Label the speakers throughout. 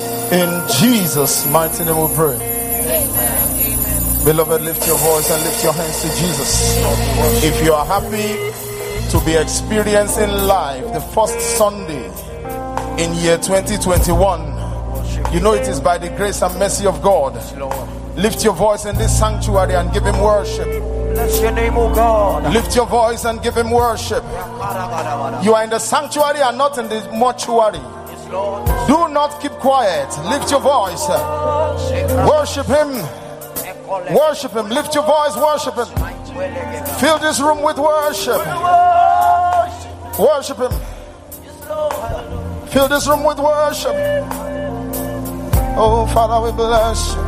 Speaker 1: In Jesus' mighty name we pray. Beloved, lift your voice and lift your hands to Jesus. If you are happy to be experiencing life the first Sunday in year 2021, you know it is by the grace and mercy of God. Lift your voice in this sanctuary and give Him worship.
Speaker 2: Bless your name, O God.
Speaker 1: Lift your voice and give Him worship. You are in the sanctuary and not in the mortuary. Do not keep quiet. Lift your voice. Worship Him. Worship Him. Lift your voice. Worship Him. Fill this room with worship. Worship Him. Fill this room with worship. Oh, Father, we bless you.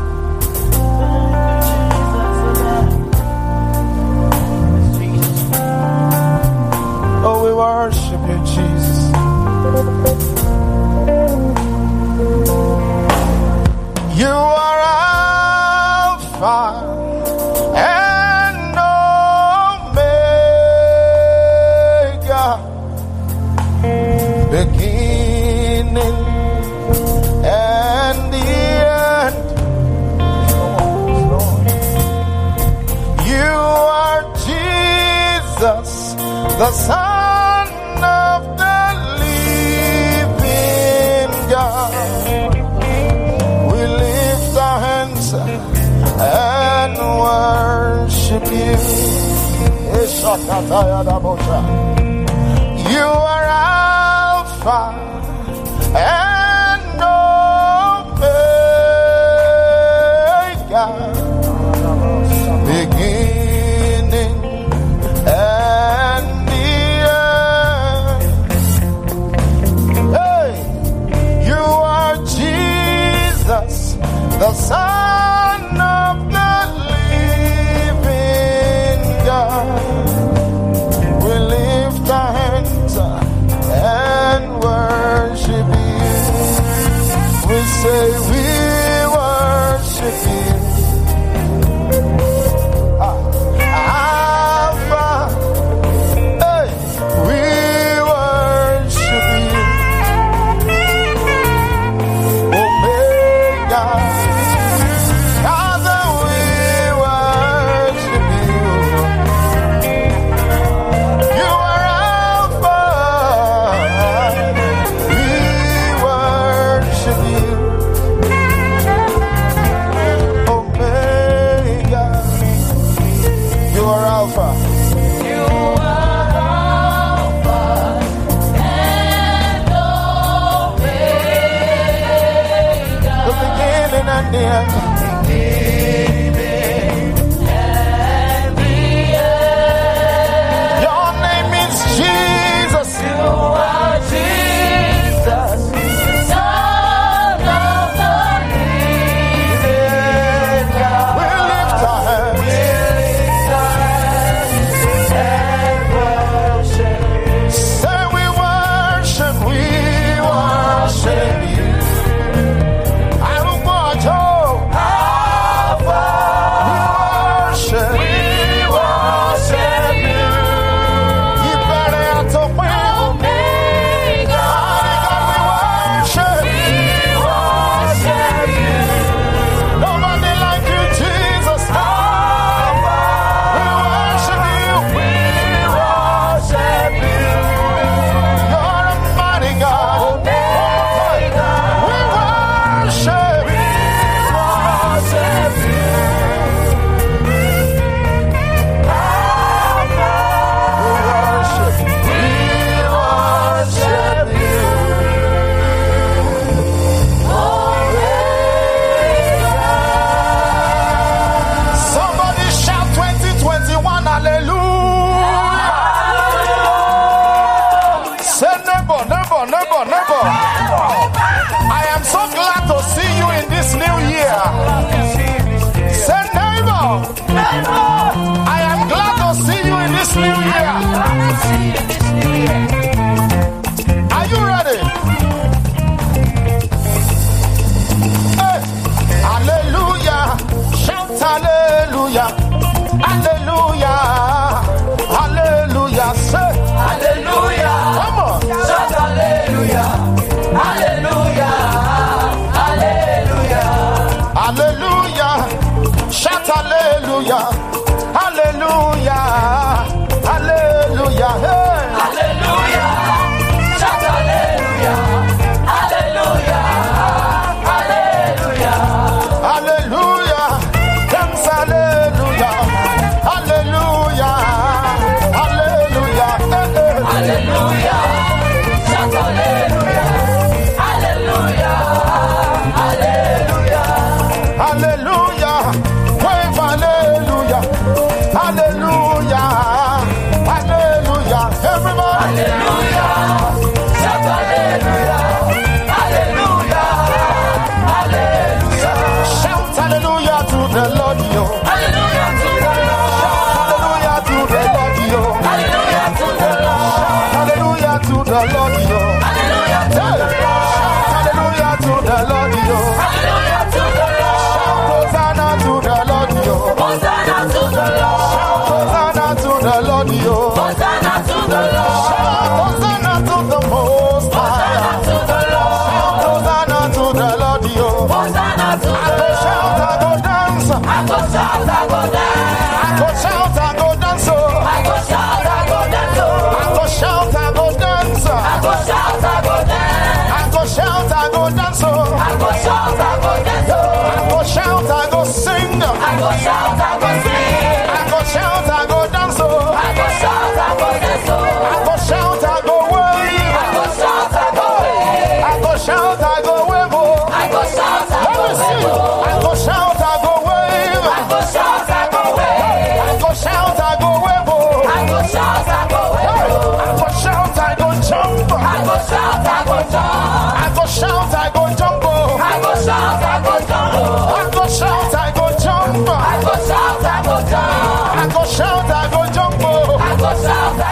Speaker 1: Oh, we worship you, Jesus. Jesus, the Son of the living God. We lift our hands and worship you. You are Alpha no No,
Speaker 3: I I go
Speaker 1: shout, I go sing.
Speaker 3: I go shout, I go sing.
Speaker 1: Salve!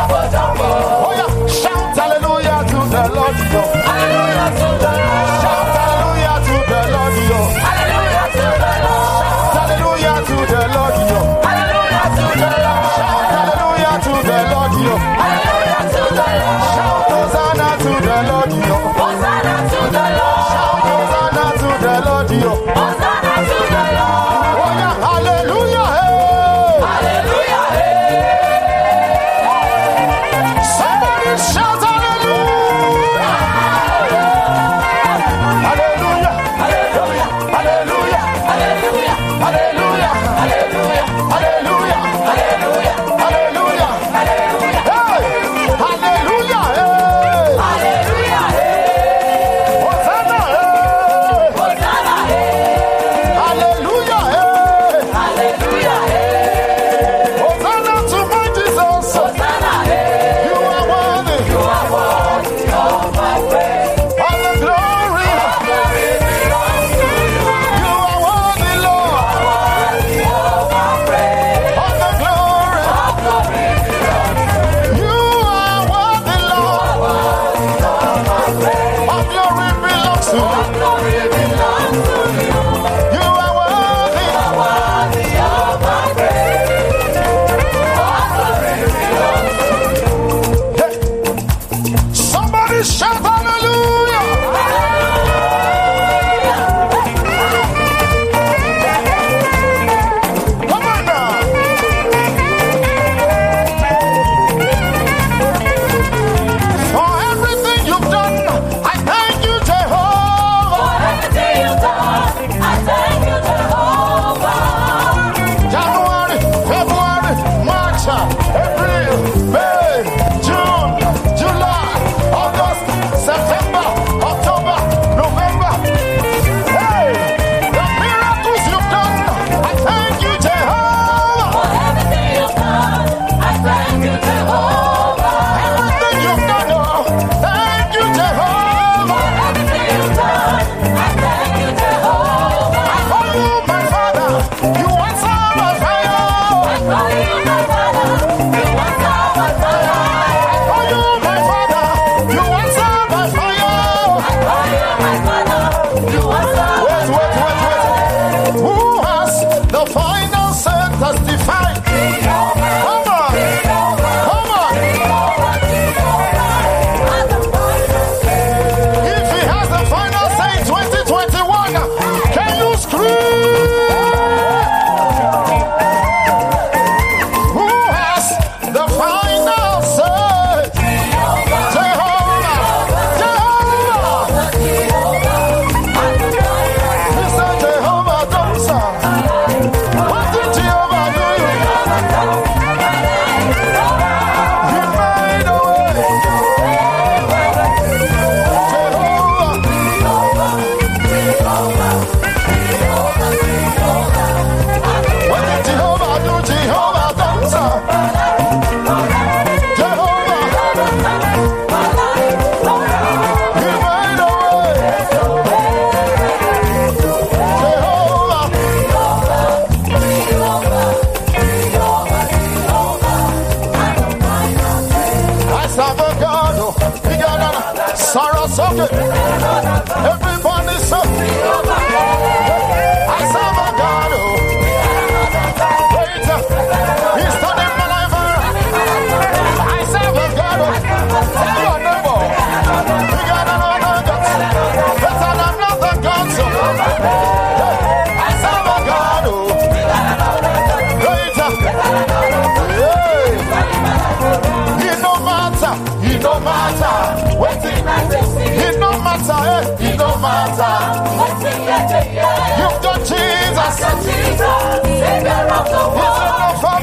Speaker 1: Master Jesus,
Speaker 3: Savior of
Speaker 1: the world.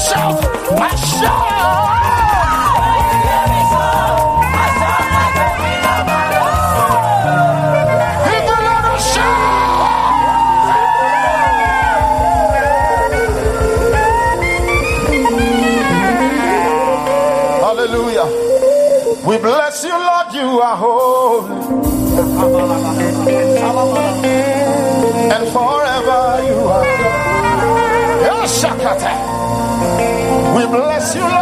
Speaker 1: myself, myself. We bless you, Lord, you are holy. And forever you are. Yashakata. bless.